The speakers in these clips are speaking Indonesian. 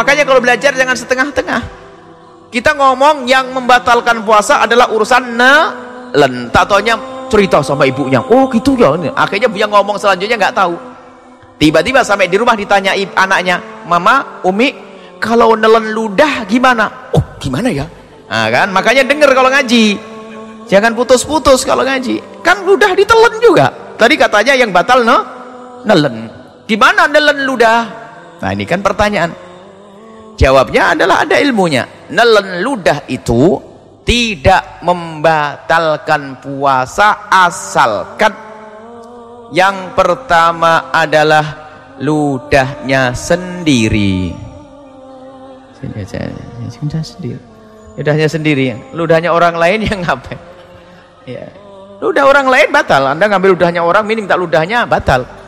makanya kalau belajar jangan setengah-tengah. Kita ngomong yang membatalkan puasa adalah urusan nelen tak taunya cerita sama ibunya. Oh gitu ya akhirnya yang ngomong selanjutnya nggak tahu. Tiba-tiba sampai di rumah ditanya anaknya mama umi kalau nelen ludah gimana? Oh gimana ya? Nah, kan? Makanya denger kalau ngaji. Jangan putus-putus kalau ngaji. Kan ludah ditelan juga. Tadi katanya yang batal no nelen gimana nelen ludah? Nah ini kan pertanyaan jawabnya adalah ada ilmunya. Nelen ludah itu tidak membatalkan puasa asalkan yang pertama adalah ludahnya sendiri. Sudah sendiri. Ludahnya sendiri. Ludahnya orang lain yang ngapain? Ya. Ludah orang lain batal. Anda ngambil ludahnya orang ini minta ludahnya batal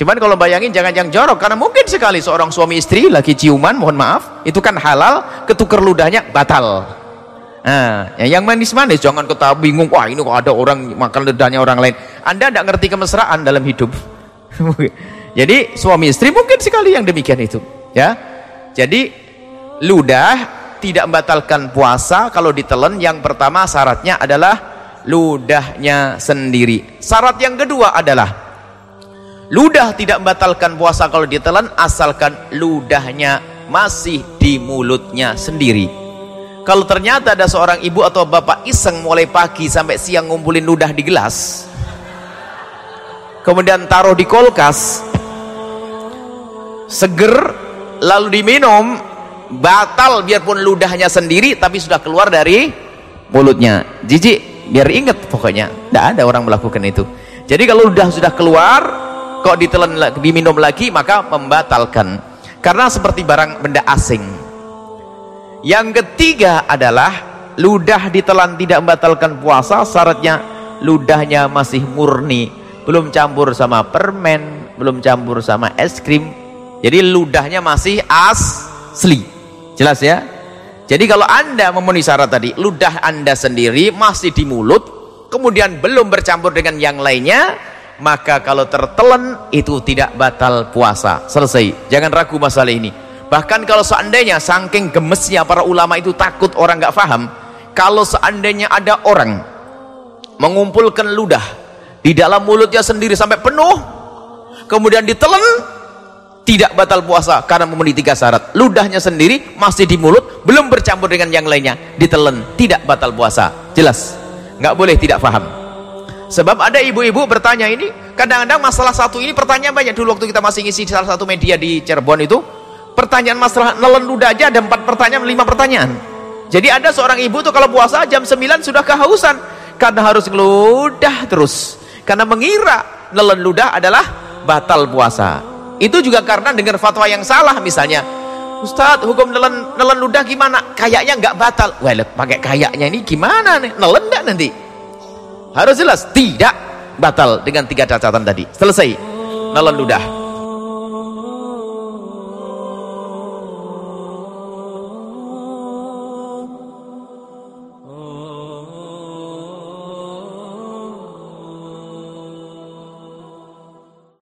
cuman kalau bayangin jangan yang jorok karena mungkin sekali seorang suami istri lagi ciuman mohon maaf itu kan halal ketuker ludahnya batal. Nah ya, yang manis-manis jangan ketahui bingung wah ini kok ada orang makan ludahnya orang lain. Anda tidak ngerti kemesraan dalam hidup. Jadi suami istri mungkin sekali yang demikian itu ya. Jadi ludah tidak membatalkan puasa kalau ditelan. Yang pertama syaratnya adalah ludahnya sendiri. Syarat yang kedua adalah ludah tidak membatalkan puasa kalau ditelan asalkan ludahnya masih di mulutnya sendiri. Kalau ternyata ada seorang ibu atau bapak iseng mulai pagi sampai siang ngumpulin ludah di gelas kemudian taruh di kulkas seger lalu diminum batal biarpun ludahnya sendiri tapi sudah keluar dari mulutnya. Jijik biar ingat pokoknya tidak ada orang melakukan itu. Jadi kalau ludah sudah keluar kok ditelan diminum lagi maka membatalkan. Karena seperti barang benda asing. Yang ketiga adalah ludah ditelan tidak membatalkan puasa syaratnya ludahnya masih murni. Belum campur sama permen belum campur sama es krim. Jadi ludahnya masih asli. Jelas ya? Jadi kalau anda memenuhi syarat tadi ludah anda sendiri masih di mulut kemudian belum bercampur dengan yang lainnya maka kalau tertelan itu tidak batal puasa. Selesai. Jangan ragu masalah ini. Bahkan kalau seandainya saking gemesnya para ulama itu takut orang nggak paham kalau seandainya ada orang mengumpulkan ludah di dalam mulutnya sendiri sampai penuh kemudian ditelan tidak batal puasa karena memenuhi tiga syarat. Ludahnya sendiri masih di mulut belum bercampur dengan yang lainnya ditelan tidak batal puasa. Jelas? Nggak boleh tidak paham sebab ada ibu-ibu bertanya ini kadang-kadang masalah satu ini pertanyaan banyak. Dulu waktu kita masih ngisi salah satu media di Cirebon itu pertanyaan masalah nelen ludah aja ada empat pertanyaan lima pertanyaan. Jadi ada seorang ibu tuh kalau puasa jam 9 sudah kehausan karena harus ngeludah terus. Karena mengira nelen ludah adalah batal puasa. Itu juga karena dengar fatwa yang salah misalnya. Ustadz hukum nelen, nelen ludah gimana? Kayaknya nggak batal. Wah pakai kayaknya ini gimana nih? Nelen enggak nanti harus jelas tidak batal dengan tiga catatan tadi. Selesai. Nelen ludah